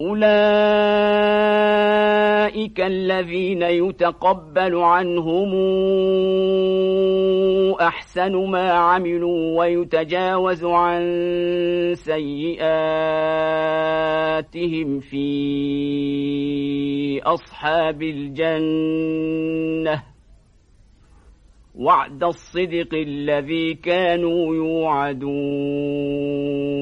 أولئك الذين يتقبل عنهم أحسن ما عملوا ويتجاوز عن سيئاتهم في أصحاب الجنة. وعد الصدق الذي كانوا يوعدون.